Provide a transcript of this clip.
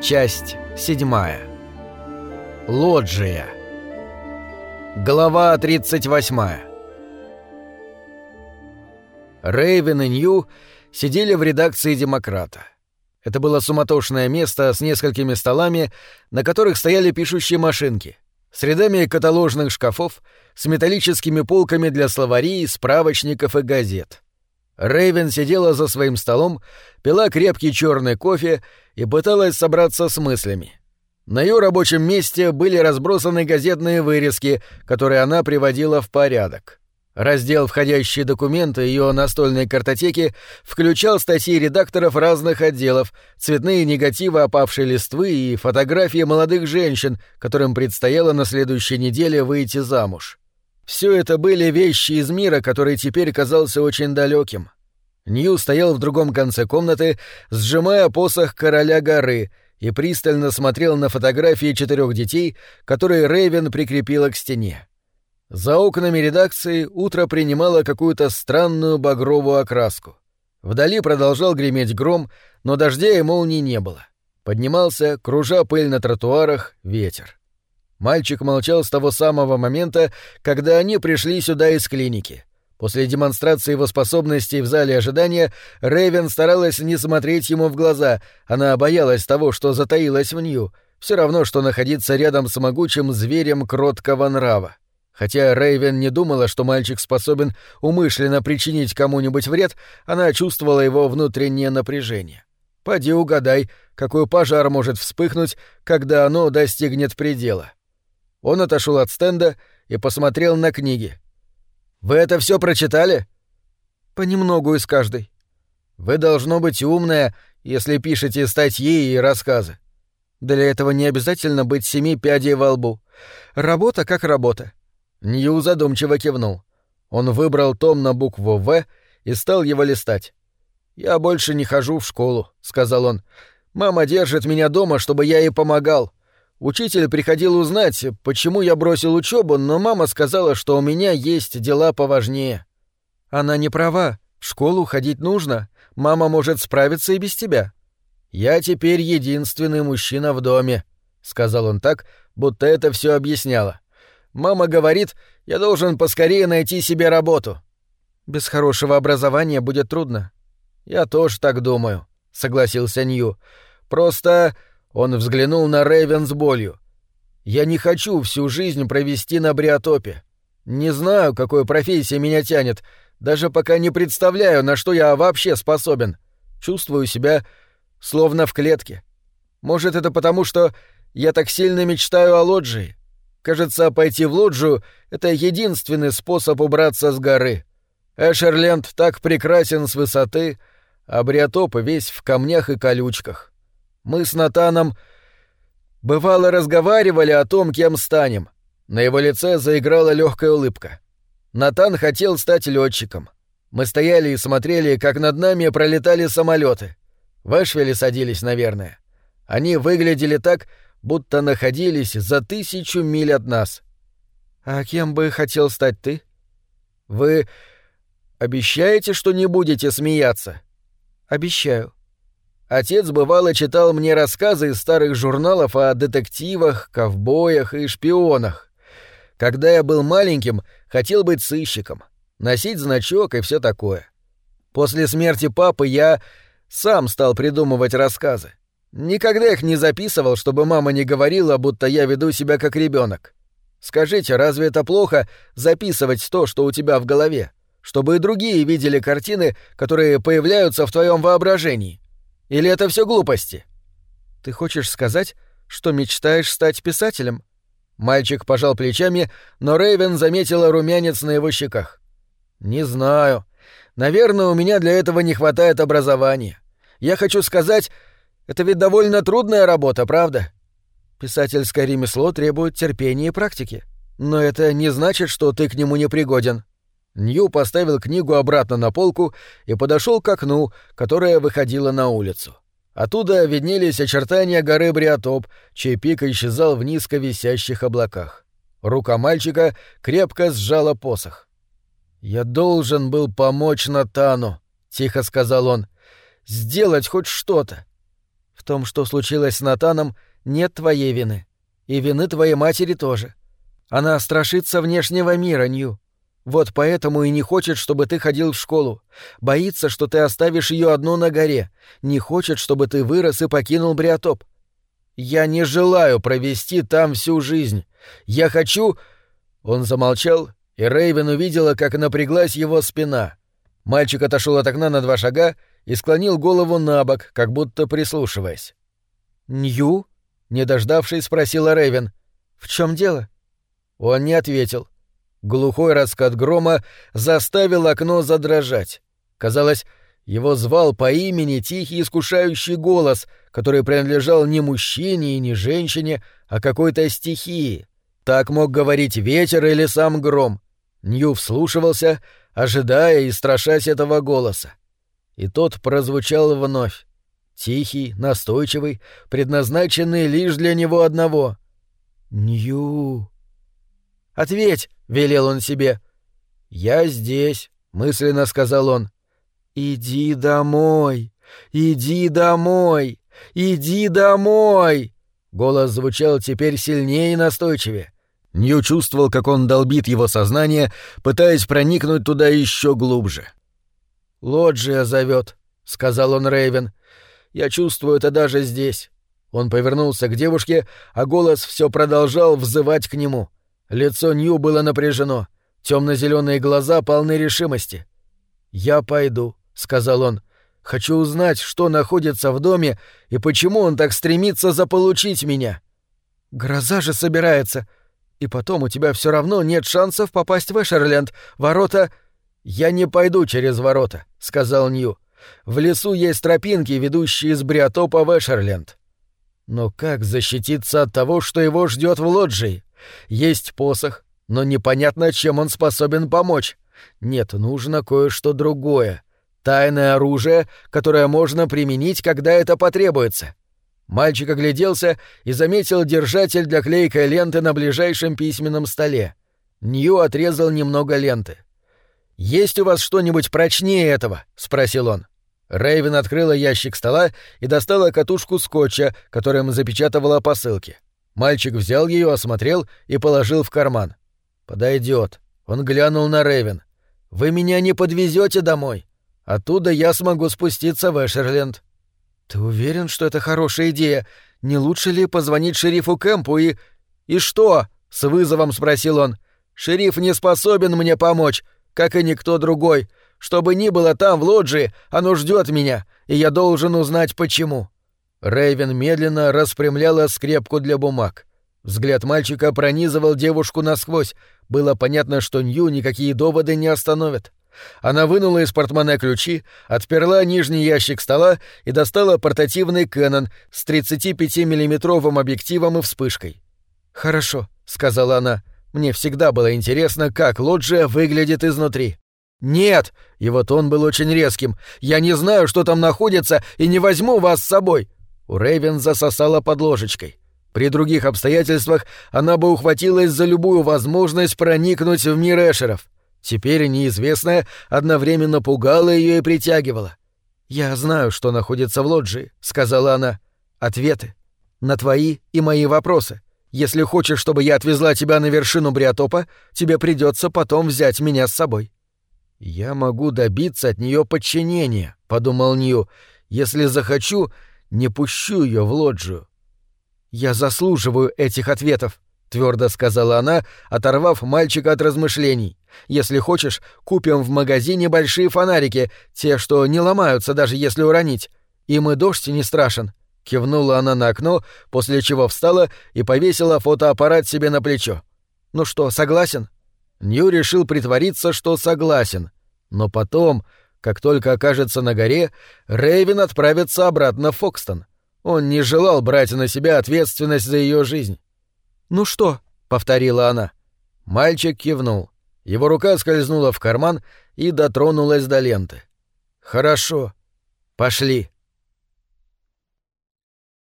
Часть седьмая. Лоджия. Глава 38. Рейвен и Нью сидели в редакции «Демократа». Это было суматошное место с несколькими столами, на которых стояли пишущие машинки, с рядами каталожных шкафов, с металлическими полками для словарей, справочников и газет. Рейвен сидела за своим столом, пила крепкий черный кофе и пыталась собраться с мыслями. На ее рабочем месте были разбросаны газетные вырезки, которые она приводила в порядок. Раздел «Входящие документы» ее настольной картотеки включал статьи редакторов разных отделов, цветные негативы опавшей листвы и фотографии молодых женщин, которым предстояло на следующей неделе выйти замуж. Все это были вещи из мира, который теперь казался очень далеким. Нью стоял в другом конце комнаты, сжимая посох короля горы, и пристально смотрел на фотографии четырех детей, которые Рейвен прикрепила к стене. За окнами редакции утро принимало какую-то странную багровую окраску. Вдали продолжал греметь гром, но дождя и молний не было. Поднимался, кружа пыль на тротуарах, ветер. Мальчик молчал с того самого момента, когда они пришли сюда из клиники. После демонстрации его способностей в зале ожидания Рэйвен старалась не смотреть ему в глаза, она боялась того, что затаилась в Нью, все равно, что находиться рядом с могучим зверем кроткого нрава. Хотя Рэйвен не думала, что мальчик способен умышленно причинить кому-нибудь вред, она чувствовала его внутреннее напряжение. Поди угадай, какой пожар может вспыхнуть, когда оно достигнет предела. Он отошел от стенда и посмотрел на книги. «Вы это все прочитали?» «Понемногу из каждой». «Вы должно быть умная, если пишете статьи и рассказы. Для этого не обязательно быть семи пядей во лбу. Работа как работа». Нью задумчиво кивнул. Он выбрал том на букву «В» и стал его листать. «Я больше не хожу в школу», — сказал он. «Мама держит меня дома, чтобы я ей помогал. Учитель приходил узнать, почему я бросил учебу, но мама сказала, что у меня есть дела поважнее. Она не права. В школу ходить нужно. Мама может справиться и без тебя. Я теперь единственный мужчина в доме, сказал он так, будто это все объясняло. Мама говорит, я должен поскорее найти себе работу. Без хорошего образования будет трудно. Я тоже так думаю, согласился Нью. Просто он взглянул на Рэйвен с болью. «Я не хочу всю жизнь провести на Бриотопе. Не знаю, какой профессии меня тянет, даже пока не представляю, на что я вообще способен. Чувствую себя словно в клетке. Может, это потому, что я так сильно мечтаю о лоджии. Кажется, пойти в лоджию — это единственный способ убраться с горы. Эшерленд так прекрасен с высоты, а Бриотоп весь в камнях и колючках. Мы с Натаном бывало разговаривали о том, кем станем. На его лице заиграла легкая улыбка. Натан хотел стать летчиком. Мы стояли и смотрели, как над нами пролетали самолеты. В Эшвилле садились, наверное. Они выглядели так, будто находились за тысячу миль от нас. А кем бы хотел стать ты? Вы обещаете, что не будете смеяться? Обещаю. Отец бывало читал мне рассказы из старых журналов о детективах, ковбоях и шпионах. Когда я был маленьким, хотел быть сыщиком, носить значок и все такое. После смерти папы я сам стал придумывать рассказы. Никогда их не записывал, чтобы мама не говорила, будто я веду себя как ребенок. Скажите, разве это плохо записывать то, что у тебя в голове, чтобы и другие видели картины, которые появляются в твоем воображении? Или это все глупости? Ты хочешь сказать, что мечтаешь стать писателем? Мальчик пожал плечами, но Рейвен заметила румянец на его щеках. Не знаю. Наверное, у меня для этого не хватает образования. Я хочу сказать, это ведь довольно трудная работа, правда? Писательское ремесло требует терпения и практики. Но это не значит, что ты к нему не пригоден. Нью поставил книгу обратно на полку и подошел к окну, которое выходило на улицу. Оттуда виднелись очертания горы Бриотоп, чей пик исчезал в низко висящих облаках. Рука мальчика крепко сжала посох. «Я должен был помочь Натану», — тихо сказал он. «Сделать хоть что-то». В том, что случилось с Натаном, нет твоей вины. И вины твоей матери тоже. Она страшится внешнего мира, Нью. Вот поэтому и не хочет, чтобы ты ходил в школу. Боится, что ты оставишь ее одну на горе. Не хочет, чтобы ты вырос и покинул Бриотоп. Я не желаю провести там всю жизнь. Я хочу...» Он замолчал, и Рейвен увидела, как напряглась его спина. Мальчик отошел от окна на два шага и склонил голову на бок, как будто прислушиваясь. «Нью?» — не дождавшись, спросила Рейвен. «В чем дело?» Он не ответил. Глухой раскат грома заставил окно задрожать. Казалось, его звал по имени тихий искушающий голос, который принадлежал не мужчине и не женщине, а какой-то стихии. Так мог говорить ветер или сам гром. Нью вслушивался, ожидая и страшась этого голоса. И тот прозвучал вновь. Тихий, настойчивый, предназначенный лишь для него одного. «Нью...» «Ответь!» — велел он себе. «Я здесь», — мысленно сказал он. «Иди домой! Иди домой! Иди домой!» Голос звучал теперь сильнее и настойчивее. Нью чувствовал, как он долбит его сознание, пытаясь проникнуть туда еще глубже. «Лоджия зовет», — сказал он Рейвен. «Я чувствую это даже здесь». Он повернулся к девушке, а голос все продолжал взывать к нему. Лицо Нью было напряжено, темно-зеленые глаза полны решимости. «Я пойду», — сказал он. «Хочу узнать, что находится в доме и почему он так стремится заполучить меня». «Гроза же собирается», и потом у тебя все равно нет шансов попасть в Эшерленд. Ворота...» «Я не пойду через ворота», — сказал Нью. «В лесу есть тропинки, ведущие из Бриотопа в Эшерленд». Но как защититься от того, что его ждет в лоджии? Есть посох, но непонятно, чем он способен помочь. Нет, нужно кое-что другое. Тайное оружие, которое можно применить, когда это потребуется. Мальчик огляделся и заметил держатель для клейкой ленты на ближайшем письменном столе. Нью отрезал немного ленты. «Есть у вас что-нибудь прочнее этого?» — спросил он. Рэйвен открыла ящик стола и достала катушку скотча, которым запечатывала посылки. Мальчик взял ее, осмотрел и положил в карман. Подойдет. Он глянул на Рэйвен. «Вы меня не подвезете домой. Оттуда я смогу спуститься в Эшерленд». «Ты уверен, что это хорошая идея? Не лучше ли позвонить шерифу Кэмпу и...» «И что?» — с вызовом спросил он. «Шериф не способен мне помочь, как и никто другой. Что бы ни было там, в лоджии, оно ждет меня, и я должен узнать, почему». Рэйвен медленно распрямляла скрепку для бумаг. Взгляд мальчика пронизывал девушку насквозь. Было понятно, что Нью никакие доводы не остановят. Она вынула из портмоне ключи, отперла нижний ящик стола и достала портативный Canon с 35-миллиметровым объективом и вспышкой. «Хорошо», — сказала она. «Мне всегда было интересно, как лоджия выглядит изнутри». «Нет!» — его тон был очень резким. «Я не знаю, что там находится, и не возьму вас с собой!» Рэйвен засосала под ложечкой. При других обстоятельствах она бы ухватилась за любую возможность проникнуть в мир Эшеров. Теперь неизвестное одновременно пугало ее и притягивало. «Я знаю, что находится в лоджии», — сказала она. «Ответы. На твои и мои вопросы. Если хочешь, чтобы я отвезла тебя на вершину Бриотопа, тебе придется потом взять меня с собой». «Я могу добиться от нее подчинения», — подумал Нью. «Если захочу, не пущу ее в лоджию». «Я заслуживаю этих ответов», твердо сказала она, оторвав мальчика от размышлений. Если хочешь, купим в магазине большие фонарики, те, что не ломаются, даже если уронить. Им и дождь не страшен. Кивнула она на окно, после чего встала и повесила фотоаппарат себе на плечо. Ну что, согласен? Нью решил притвориться, что согласен. Но потом, как только окажется на горе, Рейвен отправится обратно в Фокстон. Он не желал брать на себя ответственность за ее жизнь. «Ну что?» — повторила она. Мальчик кивнул. Его рука скользнула в карман и дотронулась до ленты. «Хорошо. Пошли».